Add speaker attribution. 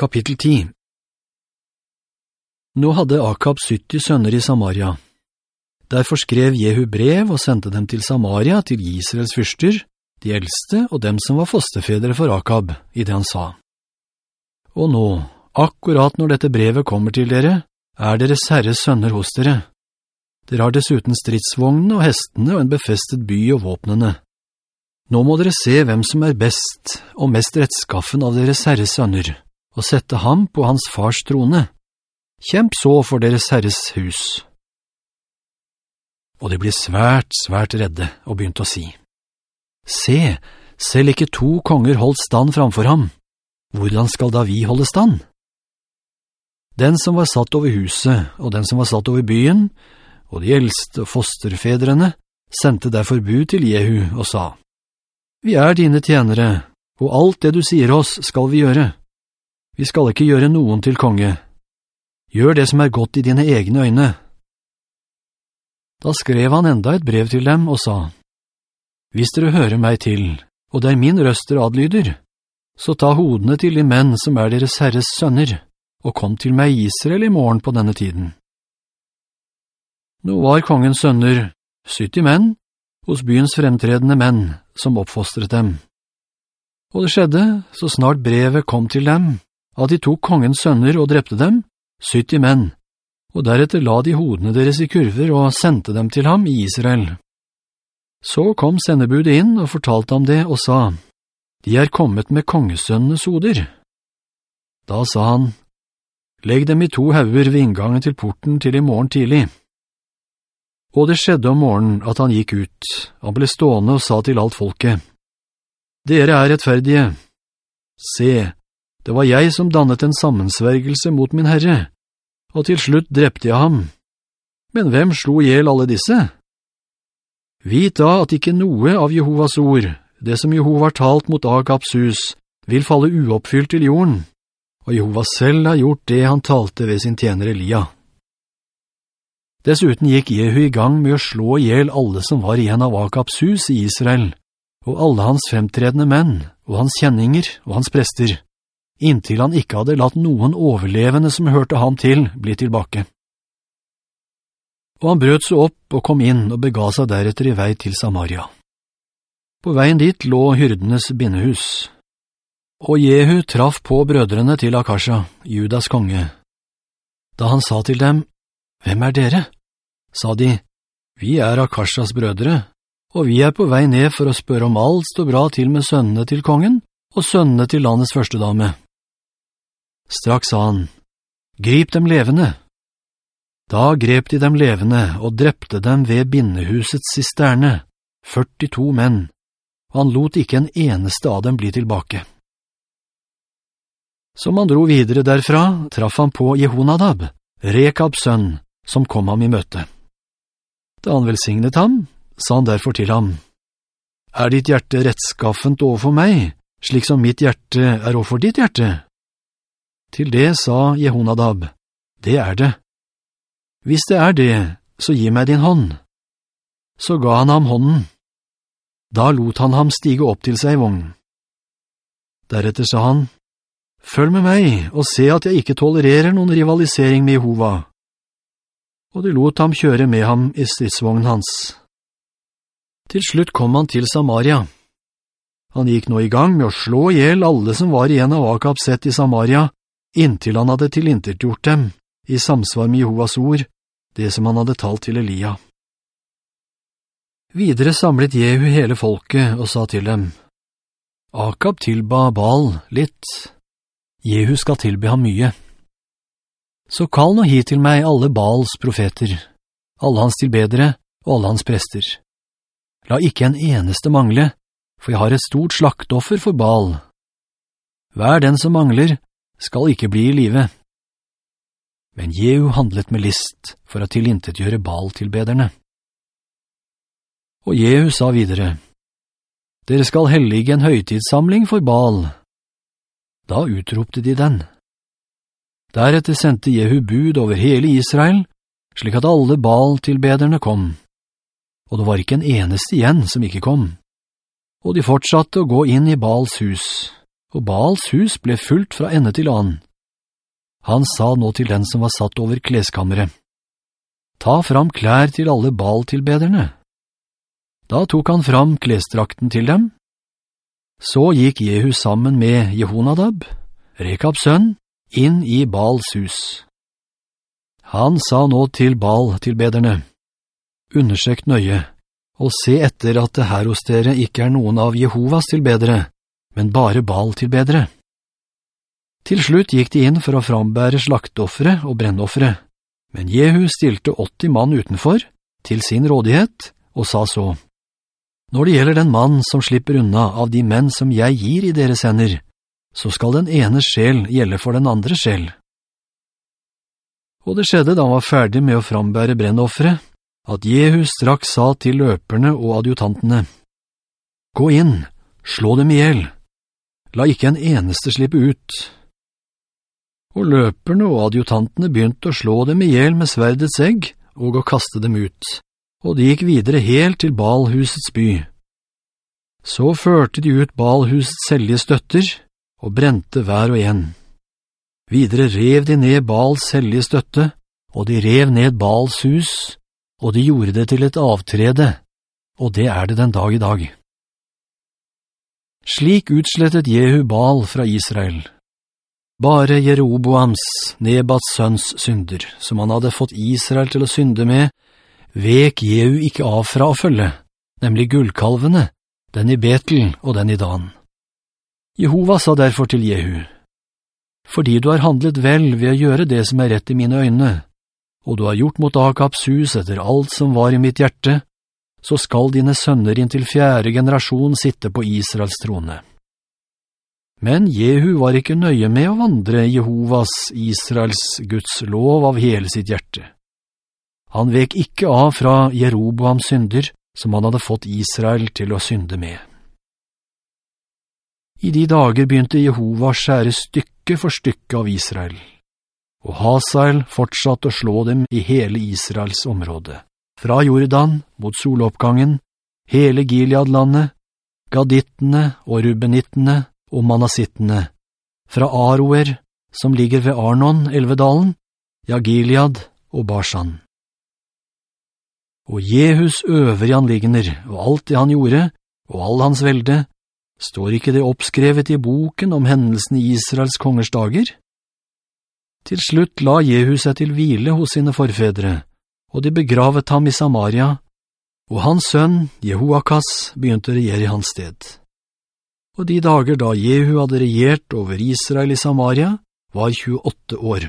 Speaker 1: Kapittel 10 Nå hadde Akab 70 sønner i Samaria. Derfor skrev Jehu brev og sendte dem til Samaria, til Israels fyrster, de eldste og dem som var fosterfedre for Akab, i det han sa. Og nå, akkurat når dette brevet kommer til dere, er deres herres sønner hos dere. Dere har dessuten stridsvognene og hestene og en befestet by og våpnene. Nå må dere se hvem som er best og mest rettskaffen av deres herres sønner, og sette ham på hans fars trone. Kjemp så for deres herres hus. Og de ble svært, svært redde og begynte å si, Se, selv ikke to konger holdt stand framfor ham. Hvordan skal da vi holde stand? Den som var satt over huset, og den som var satt over byen, og de eldste fosterfedrene, sendte derfor bud til Jehu og sa, vi er dine tjenere, og alt det du sier oss skal vi gjøre. Vi skal ikke gjøre noen til konge. Gjør det som er godt i dine egne øyne. Da skrev han enda et brev til dem og sa, Hvis dere hører meg til, og det er min røst dere adlyder, så ta hodene til de menn som er deres herres sønner, og kom til meg i Israel i morgen på denne tiden. Nå var kongens sønner, 70 menn, hos byens fremtredende menn, som oppfostret dem. Og det skjedde, så snart brevet kom til dem, at de tok kongens sønner og drepte dem, 70 menn, og deretter la de hodene deres i kurver og sendte dem til ham i Israel. Så kom sendebudet inn og fortalte ham det og sa, «De er kommet med kongesønnenes hoder.» Da sa han, «Legg dem i to hauger ved inngangen til porten til i morgen tidlig.» Og det skjedde om morgenen at han gikk ut. Han ble stående og sa til alt folket, «Dere er rettferdige. Se, det var jeg som dannet en sammensvergelse mot min Herre, og til slutt drepte jeg ham. Men hvem slo ihjel alle disse? Vit da at ikke noe av Jehovas ord, det som Jehova har talt mot Agaps hus, vil falle uoppfylt til jorden, og Jehova selv har gjort det han talte ved sin tjener Elia.» Dessuten gikk Jehu i gang med å slå ihjel alle som var igjen av Agaps hus i Israel, og alle hans fremtredende menn, og hans kjenninger, og hans prester, inntil han ikke hadde latt noen overlevende som hørte ham til, bli tilbake. Og han brøt seg opp og kom inn og bega seg deretter i vei til Samaria. På veien dit lå hyrdenes bindehus. Og Jehu traff på brødrene til Akasha, Judas konge. Da han sa til dem, «Hvem er dere?» sa de. «Vi er Akashas brødre, og vi er på vei ned for å spørre om alt står bra til med sønnene til kongen og sønnene til landets første dame.» Straks sa han, «Grip dem levende!» Da grep de dem levende og drepte dem ved bindehusets sisterne, 42 menn, og han lot ikke en eneste av dem bli tilbake. Som han dro videre derfra, traff han på Jehonadab, Rekabs sønn, som kom ham i møte. Da han velsignet ham, sa han derfor til ham, «Er ditt hjerte rettskaffent overfor meg, slik som mitt hjerte er overfor ditt hjerte?» Til det sa Jehonadab, «Det er det. Hvis det er det, så gi meg din hånd.» Så ga han ham hånden. Da lot han ham stige opp til seg i vogn. Deretter sa han, «Følg med meg og se at jeg ikke tolererer noen rivalisering med Jehova.» og de lot ham kjøre med ham i stridsvognen hans. Til slutt kom han til Samaria. Han gikk nå i gang med å slå ihjel alle som var igjen av Akab sett i Samaria, inntil han hadde tilintetgjort dem, i samsvar med Jehovas ord, det som han hadde talt til Elia. Videre samlet Jehu hele folket og sa til dem, Akab tilba Baal litt. Jehu skal tilbe ham mye. Så kall nå hit til meg alle Baals profeter, alle hans tilbedere og alle hans prester. La ikke en eneste mangle, for jeg har et stort slaktoffer for Baal. Hver den som mangler, skal ikke bli i live. Men Jehu handlet med list for å tilintetgjøre Baal-tilbederne. Og Jehu sa videre, «Dere skal hellige en høytidssamling for Baal.» Da utropte de den. Deretter sendte Jehu bud over hele Israel, slik at alle Baal-tilbederne kom. Og det var ikke en eneste igjen som ikke kom. Og de fortsatte å gå inn i Baals hus, og Baals hus ble fullt fra ende til annen, Han sa nå til den som var satt over kleskammeret, «Ta fram klær til alle Baal-tilbederne.» Da tok han fram klesdrakten til dem. Så gikk Jehu sammen med Jehonadab, Rekabs sønn, inn i Baals hus. Han sa nå til Baal-tilbederne, «Undersøk nøye, og se etter at det her hos dere ikke er noen av Jehovas tilbedere, men bare Bal-tilbedere.» Til slutt gikk de inn for å frambære slaktoffere og brennoffere, men Jehu stilte 80 mann utenfor, til sin rådighet, og sa så, «Når det gjelder den mann som slipper unna av de menn som jeg gir i deres hender, så skal den ene sjel gjelde for den andre sjel.» Og det skjedde da han var ferdig med å frambære brennoffere, at Jehu straks sa til løperne og adjutantene, «Gå inn, slå dem ihjel. La ikke en eneste slippe ut.» og løperne og adjutantene begynte å slå dem ihjel med sverdets egg og å kaste dem ut, og de gikk videre helt til Balhusets by. Så førte de ut Balhusets selge støtter og brente hver og en. Videre rev de ned Bals selge støtte, og de rev ned Bals hus, og de gjorde det til et avtrede, og det er det den dag i dag. Slik utslettet Jehu Baal fra Israel, bare Jeroboams, Nebats sønns synder, som han hadde fått Israel til å synde med, vek Jehu ikke av fra å følge, nemlig gullkalvene, den i Betel og den i Dan. Jehova sa derfor til Jehu, «Fordi du har handlet vel ved å gjøre det som er rett i mine øyne, og du har gjort mot Akabs hus etter alt som var i mitt hjerte, så skal dine sønner inntil fjerde generasjon sitte på Israels trone.» Men Jehu var ikke nøye med å vandre Jehovas, Israels, Guds lov av hele sitt hjerte. Han vek ikke av fra Jeroboams synder, som han hadde fått Israel til å synde med. I de dager begynte Jehova skjære stykke for stykke av Israel, og Hasael fortsatte å slå dem i hele Israels område, fra Jordan mot soloppgangen, hele Gileadlandet, Gadittene og Rubenittene, og Manasittene, fra Aroer, som ligger ved Arnon, Elvedalen, ja Gilead og Barsan. Og Jehus øvrige anliggender, og alt det han gjorde, og all hans velde, står ikke det oppskrevet i boken om hendelsen i Israels kongers dager? Til slutt la Jehus seg til hvile hos sine forfedre, og de begravet ham i Samaria, og hans sønn, Jehoakas, begynte å regjere i hans sted og de dager da Jehu hadde regjert over Israel i Samaria, var 28 år.